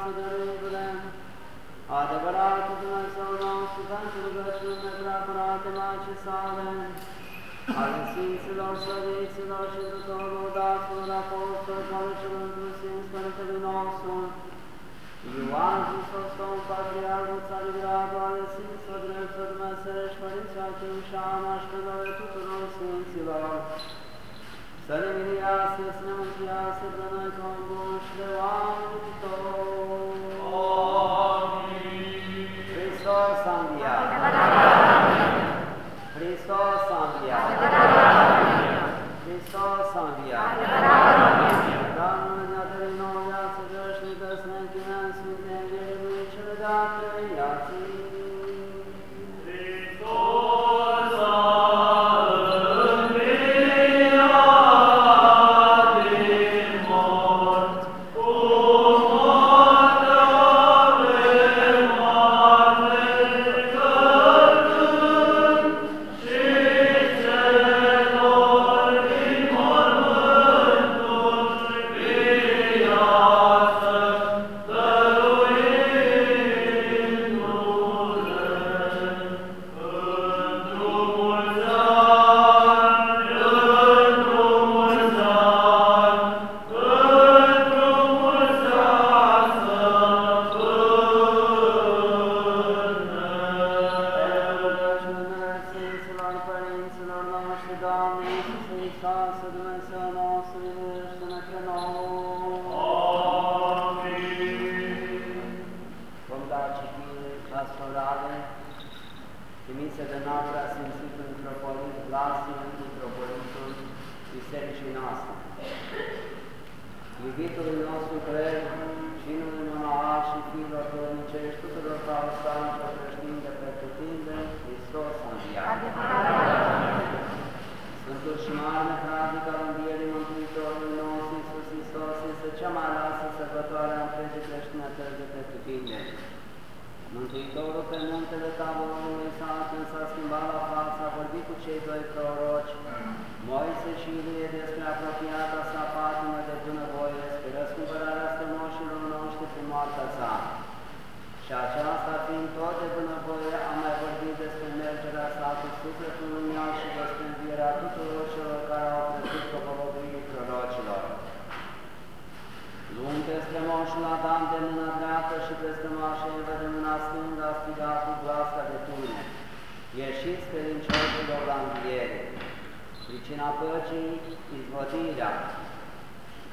față de râvele. Adevăratul Dumnezeu nostru, pentru rugăciunile preacurate Maicii sale, ale Sfinților, Săriților și tuturor daților apostoli, care celor Sfinț Părintele nostru, Ioan Hristos, Domn Patriarhul Țarii Gradu, ale Sfinților Dreptul Dumnezeiești, Părinții Achim și Ana și tuturor Sfinților, să ne miliască, să ne mântuiască pe noi ca un bun și de oameni toți. Hristos a înviat! Hristos trimise de noaptea Sfințitul Mitropolit Vlasiu, Mitropolitul Bisericii noastre. Iubitului nostru cred și numele monahal și fiilor domnicești, tuturor pravoslavnicilor creștini de pretutinde, Hristos a înviat. Sfântul și mare praznic al Învierii Mântuitorului nostru Iisus Hristos este cea mai lasă sărbătoare a întregii creștinătăți de pretutinde. Mântuitorul pe muntele taborului s-a când s-a schimbat la față, a vorbit cu cei doi proroci, Moise și Ilie despre apropiata sa patimă de bunăvoie, spre răscumpărarea strămoșilor noștri prin moartea sa. Și aceasta fiind tot de bunăvoie, am mai vorbit despre mergerea sa cu sufletul lumios și despre învierea tuturor celor care au crezut propovăduirii prorocilor. Luând pe strămoșul Adam de mâna dreaptă și pe strămoașa Eva de mâna stângă, a strigat cu glasca de tune. Ieșiți credincioșilor la înviere. Pricina păcii, izvodirea.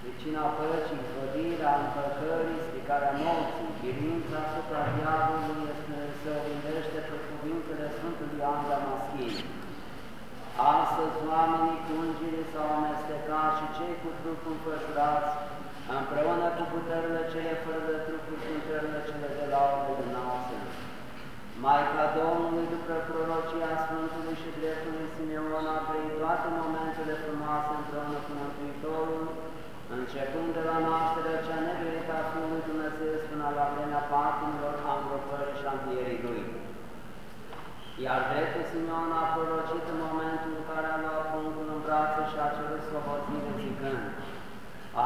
Pricina păcii, izvodirea, împăcării, stricarea morții, biruința asupra diavolului este se oglindește pe cuvintele Sfântului Ioan Damaschin. Astăzi oamenii cu îngerii s-au amestecat și cei cu trupul înfășurați, împreună cu puterile cele fără de trupuri și puterile cele de laudă de nausă. Maica Domnului, după prorocia Sfântului și dreptului Simeon, a trăit toate momentele frumoase împreună cu Mântuitorul, începând de la nașterea cea negrăită a Fiului Dumnezeu până la vremea patimilor, a îngropării și a învierii Lui. Iar dreptul Simeon a prorocit în momentul în care a luat pruncul în brațe și a cerut slobozire zicând,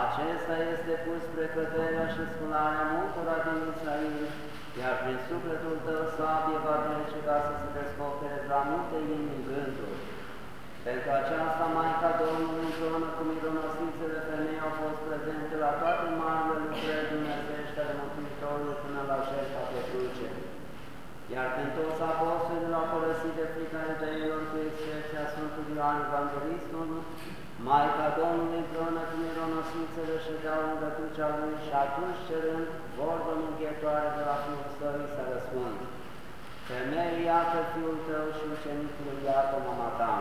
acesta este pus spre căderea și spânarea multora din Israel, iar prin sufletul tău sabie va trece ca să se descopere la multe inimi gânduri. Pentru aceasta, Maica Domnului împreună cu mironosițele femei au fost prezente la toate marile lucrări dumnezeiești ale Mântuitorului până la jertfa pe cruce. Iar când toți apostolii l-au părăsit de frica iudeilor cu excepția Sfântului Ioan Evanghelistul, Maica Domnului împreună cu mironosițele ședeau lângă crucea lui și atunci cerând vorbă mânghetoare de la Fiul Său i s-a răspuns. Femeie, iată Fiul tău și ucenicul, iată mama ta.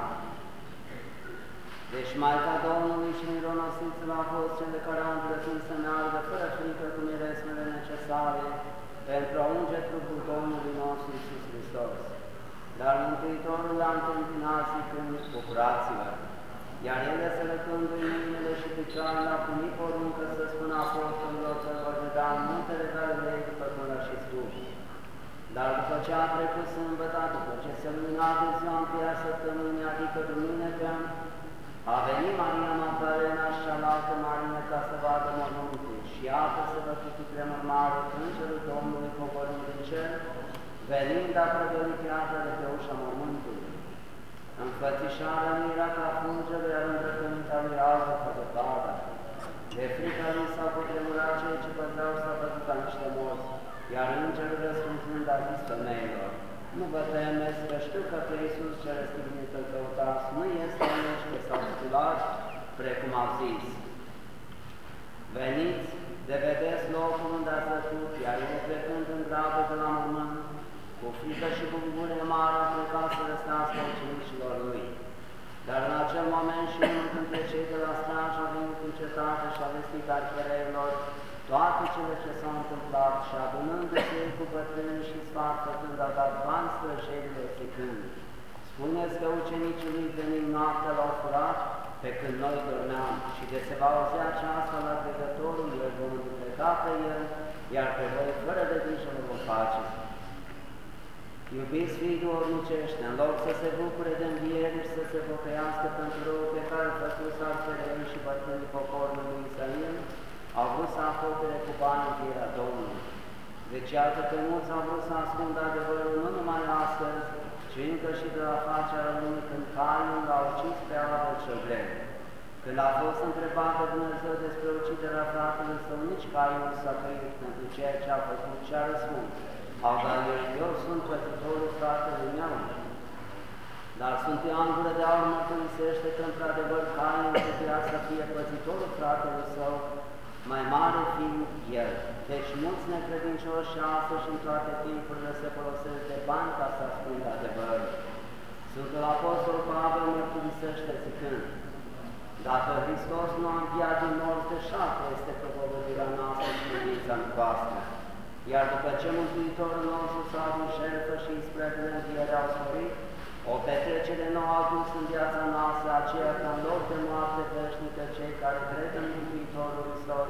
Deci Maica Domnului și mironosițele au fost cele care au îndrăznit să meargă fără frică cu miresmele necesare pentru a unge trupul Domnului nostru Iisus Hristos. Dar Mântuitorul l-a întâmpinat zicând, bucurați-vă! Iar ele sărătându-i mâinile și picioarele a primit poruncă să spună apostolilor că vor vedea în muntele Galilei după cum l-a și spus. Dar după ce a trecut sâmbătă, după ce se lumina de ziua întâia săptămânii, adică duminică, a venit Maria Magdalena și cealaltă Maria ca să vadă mormântul și iată să vă fi tremurmare Îngerul Domnului coborând din cer, venind a prăvălit iată de pe ușa mormântului. Înfățișarea nu era ca fungele, iar îmbrăcămintea lui albă ca de pada. De frică lui s-au cutremurat cei ce păzeau s-au văzut ca niște morți, iar îngerul răspunzând a zis femeilor, nu vă temeți, că știu că pe Iisus ce răstignit îl căutați, nu este omește sau sculat, precum au zis. Veniți, de vedeți locul unde a zăcut, iar el plecând în grabă de la mormânt, cu frică și cu gure mare a plecat să răstească ucenicilor lui. Dar în acel moment și unul dintre cei de la straj a venit în cetate și a vestit archereilor toate cele ce s-au întâmplat și adunându-se cu bătrâni și sfat făcând a dat bani strășerilor zicând, Spuneți că ucenicii lui venind noaptea l-au furat, pe când noi dormeam și de se va auzi aceasta la pregătorul, el vom pleca pe el, iar pe voi fără de grijă nu vom face. Iubiți fii duornicești, în loc să se bucure de înviere și să se pocăiască pentru rău pe care îl făcut arterei și bătrânii poporului lui Israel, au vrut să acopere cu bani învierea Domnului. Deci iată că mulți au vrut să ascundă adevărul nu numai astăzi, ci încă și de la facerea lumii când Cain l-a ucis pe Abel cel greu. Când a fost întrebat de Dumnezeu despre uciderea fratelui său, nici Cain nu s-a trăit pentru ceea ce a făcut și a răspuns. Au, dar eu sunt păzitorul fratelui meu. Dar sunt Ioan Gură de Aur mărturisește că într-adevăr Cain trebuia să fie păzitorul fratelui său, mai mare fiind el. Deci mulți necredincioși astăzi și în toate timpurile se folosesc de bani ca să ascundă adevărul. Sfântul Apostol Pavel mărturisește zicând, dacă Hristos nu a înviat din morte, șapte este propovădirea noastră și credința noastră. Iar după ce Mântuitorul nostru s-a adus șerfă și spre înviere au sporit, o petrecere nouă a adus în viața noastră aceea ca în loc de moarte veșnică cei care cred în Mântuitorul Hristos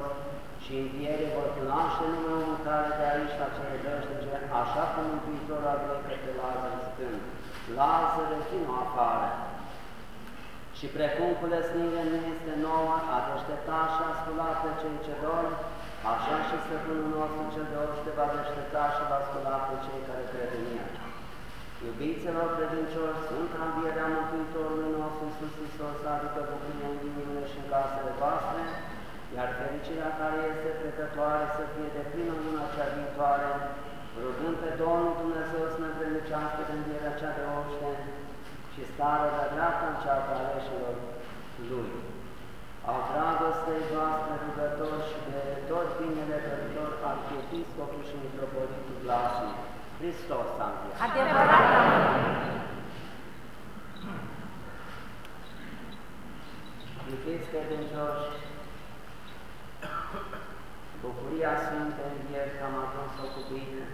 și înviere vor cunoaște numele care de aici la cele veșnice, așa cum Mântuitorul a venit pe Lazar zicând, Lazare, vino afară! Și precum cu lesnire nu este nouă, a deștepta și a scula pe cei ce dorm, așa și Stăpânul nostru cel de orice va deștepta și va scula pe cei care cred în El. Iubiților credincioși, Sfânta Învierea Mântuitorului nostru Iisus Hristos aducă bucurie în inimile și în casele voastre, iar fericirea care este trecătoare să fie de plină în luna cea viitoare, rugând pe Domnul Dumnezeu să ne vremnicească de învierea cea de oște și starea de dreapta în cea a aleșilor Lui. Al dragostei voastre rugători și de tot binele doritor arhiepiscopul și mitropolitul Vlasic, Hristos a înviat. Adevărat. Iubiți credincioși, bucuria Sfintei Învieri că am ajuns-o cu bine,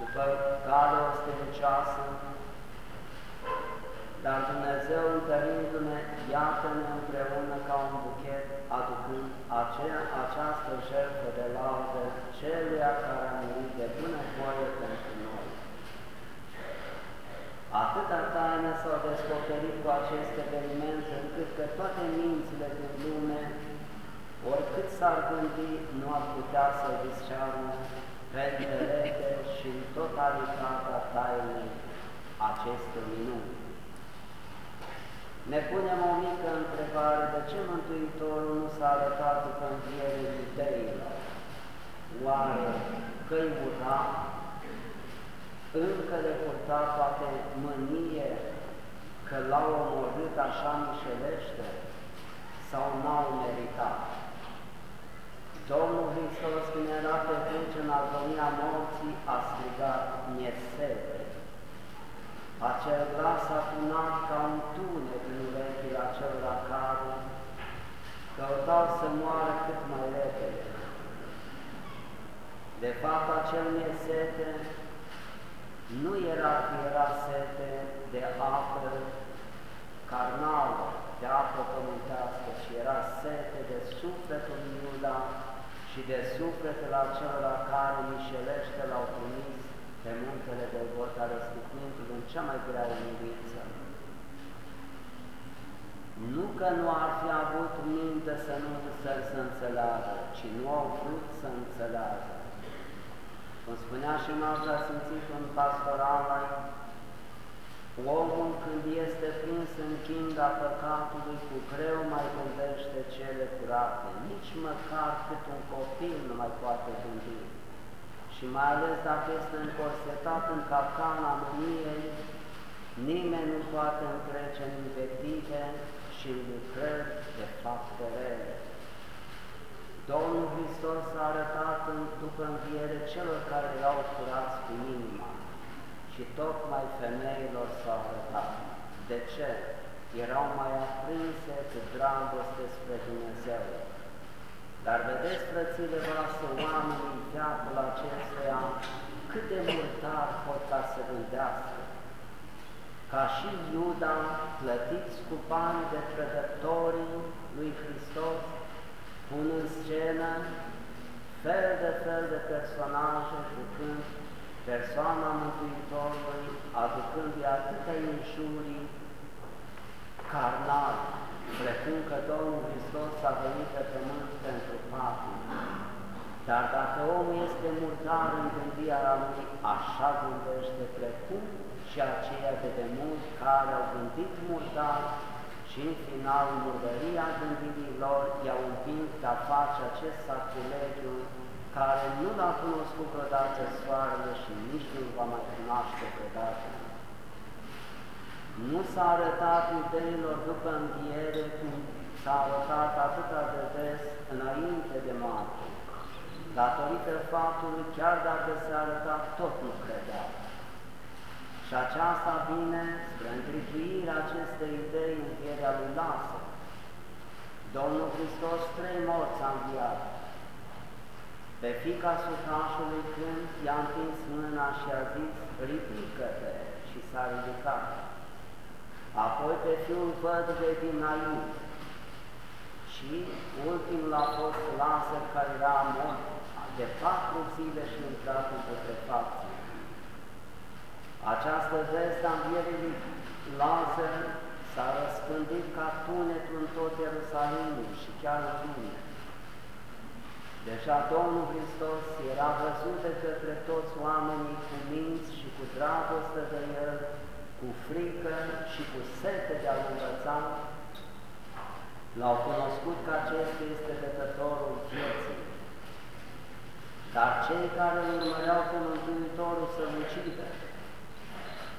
după care o stelucioasă, dar Dumnezeu întărindu-ne, iată-ne împreună ca un buchet, aducând aceea, această jertfă de laudă celuia care a murit de bună voie pentru noi. Atâta taină s-au descoperit cu acest eveniment, încât că toate mințile din lume, oricât s-ar gândi, nu ar putea să discearnă pe înțelege și în totalitatea tainei aceste minuni. Ne punem o mică întrebare, de ce Mântuitorul nu s-a arătat după învierea iudeilor? Oare că-i ura? Încă le purta poate mânie că l-au omorât așa mișelește sau n-au meritat? Domnul Hristos, când era pe cruce în agonia morții, a strigat, mi-e sete. Acel glas a tunat ca un tunet în urechile acelora care căutau să moară cât mai repede. De fapt, acel mie sete nu era că era sete de apă carnală, de apă pământească, ci era sete de sufletul Iuda și de sufletul acelora care mișelește l-au trimis pe muntele de Golgota răstignindu-l în cea mai grea umilință. Nu că nu ar fi avut minte să nu să, să înțeleagă, ci nu au vrut să înțeleagă. Cum spunea și Marta Sfințitul în pastorala, Omul când este prins în chinda păcatului, cu greu mai gândește cele curate, nici măcar cât un copil nu mai poate gândi. Și mai ales dacă este încorsetat în capcana mâniei, nimeni nu poate întrece în invective și în lucrări de fapte rele. Domnul Hristos a arătat în, după înviere celor care erau curați cu inima și tocmai femeilor s-a arătat. De ce? Erau mai aprinse cu dragoste spre Dumnezeu. Dar vedeți, frățile voastre, oamenii în viacul acestuia, cât de murdar pot ca să gândească. Ca și Iuda, plătiți cu bani de trădătorii lui Hristos, pun în scenă fel de fel de personaje jucând persoana Mântuitorului, aducându-i atâtea injurii carnale, precum că Domnul Hristos a venit pe pământ pentru patim. Dar dacă omul este murdar în gândirea lui, așa gândește precum și aceia de demult care au gândit murdar și în final murdăria gândirii lor i-au împins de a face acest sacrilegiu care nu l-a cunoscut vreodată soarele și nici nu va mai cunoaște vreodată. Nu s-a arătat iudeilor după înviere cum s-a arătat atâta de des înainte de moarte, datorită faptului, chiar dacă se arăta, tot nu credea. Și aceasta vine spre întrijuirea acestei idei în vierea lui Lasă. Domnul Hristos trei morți a înviat. Pe fica sucașului când i-a întins mâna și a zis, ridică-te și s-a ridicat. Apoi pe fiul vădve din Nain și ultimul a fost Lasă care era mort de patru zile și intrat în putrefacție. Această veste a învierii lui Lazar s-a răspândit ca tunetul în tot Ierusalimul și chiar în lume. Deja Domnul Hristos era văzut de către toți oamenii cu minți și cu dragoste de El, cu frică și cu sete de a-L învăța, l-au cunoscut că acesta este dătătorul vieții. Dar cei care îl urmăreau pe Mântuitorul să-L ucidă,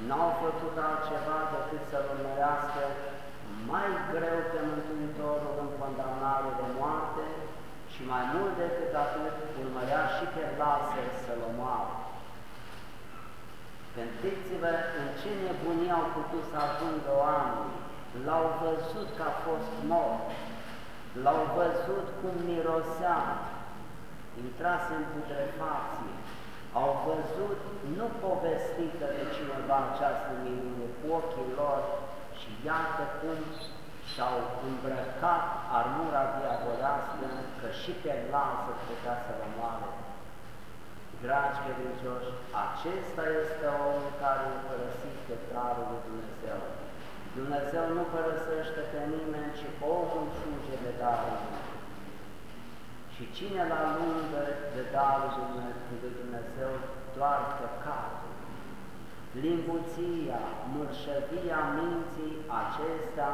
n-au făcut altceva decât să-L urmărească mai greu pe Mântuitorul în condamnare de moarte și mai mult decât atât urmărea și pe Lazar să-L omoare. Gândiți-vă în ce nebunie au putut să ajungă oamenii. L-au văzut că a fost mort, l-au văzut cum mirosea, intrase în putrefacție, au văzut, nu povestită de cineva această minune cu ochii lor și iată cum și-au îmbrăcat armura diavolească că și pe lansă putea să rămoare. Dragi credincioși, acesta este omul care îl părăsit pe darul lui Dumnezeu. Dumnezeu nu părăsește pe nimeni, ci omul fuge de darul lui. Și cine la lungă de darul lui Dumnezeu doar păcatul, limbuția, mărșăvia minții acestea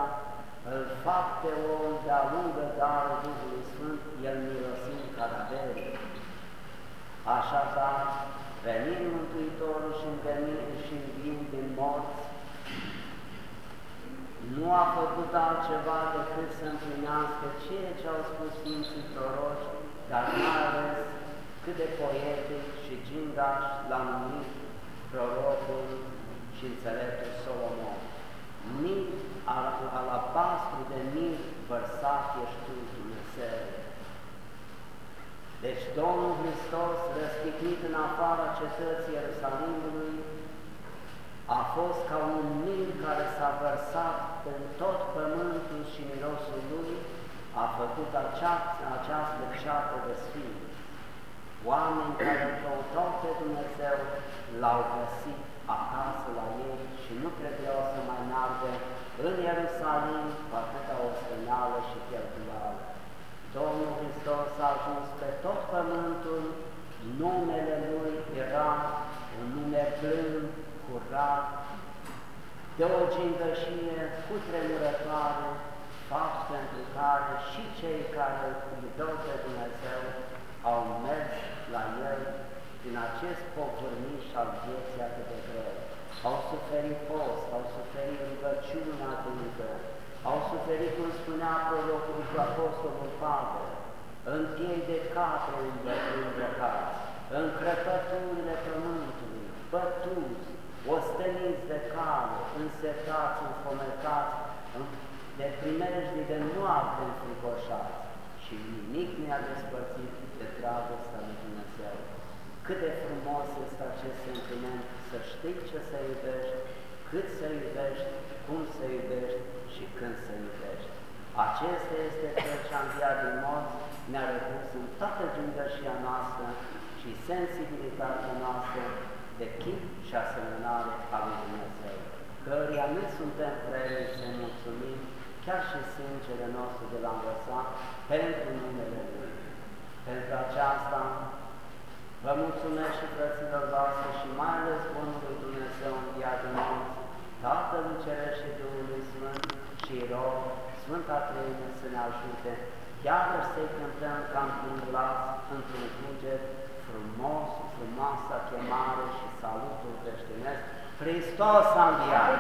îl fac pe om de-a lungă darul Duhului Sfânt, el mirosind cadavere. Așadar, venind Mântuitorul și venind și învind din morți, nu a făcut altceva decât să împlinească ceea ce au spus Sfinții Proroși, dar mai ales cât de poetic și gingaș l-a numit prorocul și înțeleptul Solomon. Mii al, alabastru de mii vărsat ești tu, Dumnezeu. Deci Domnul Hristos, răstignit în afara cetății Ierusalimului, a fost ca un mil care s-a vărsat în tot pământul și mirosul lui, a făcut acea, această ceată de sfânt. Oameni care îl căutau pe Dumnezeu l-au găsit acasă la ei și nu trebuiau să mai meargă în Ierusalim cu atâta osteneală și cheltuială. Domnul Hristos a ajuns pe tot pământul, numele Lui era un nume blând, curat, de o gingășie cu tremurătoare, fapt pentru care și cei care îl iubeau pe Dumnezeu au mers la El din acest povârniș al vieții atât de greu. Au suferit post, au suferit rugăciunea atâtă, au suferit, cum spunea prorocul cu Apostolul Pavel, în piei de capre îmbrăcați, în crăpăturile pământului, bătuți, osteniți de cale, însetați, înfometați, de primejdii de noapte înfricoșați și nimic nu i-a despărțit de dragostea lui Dumnezeu. Cât de frumos este acest sentiment să știi ce să iubești, cât să iubești, cum să iubești și când să iubești. Acesta este cel ce a înviat din morți, ne-a repus în toată gândășia noastră și sensibilitatea noastră de chip și asemănare a lui Dumnezeu, căruia nu suntem vremi să mulțumim, chiar și sângele nostru de la învățat, pentru numele Lui. Pentru aceasta vă mulțumesc și frăților voastre și mai ales Bunului Dumnezeu în din morți, Tatălui Ceresc și Duhului Sfânt și rog Sfânta Treime să ne ajute, iarăși să-i cântăm ca într-un glas, într-un cuget, frumos, frumoasa chemare și salutul creștinesc, Hristos a înviat!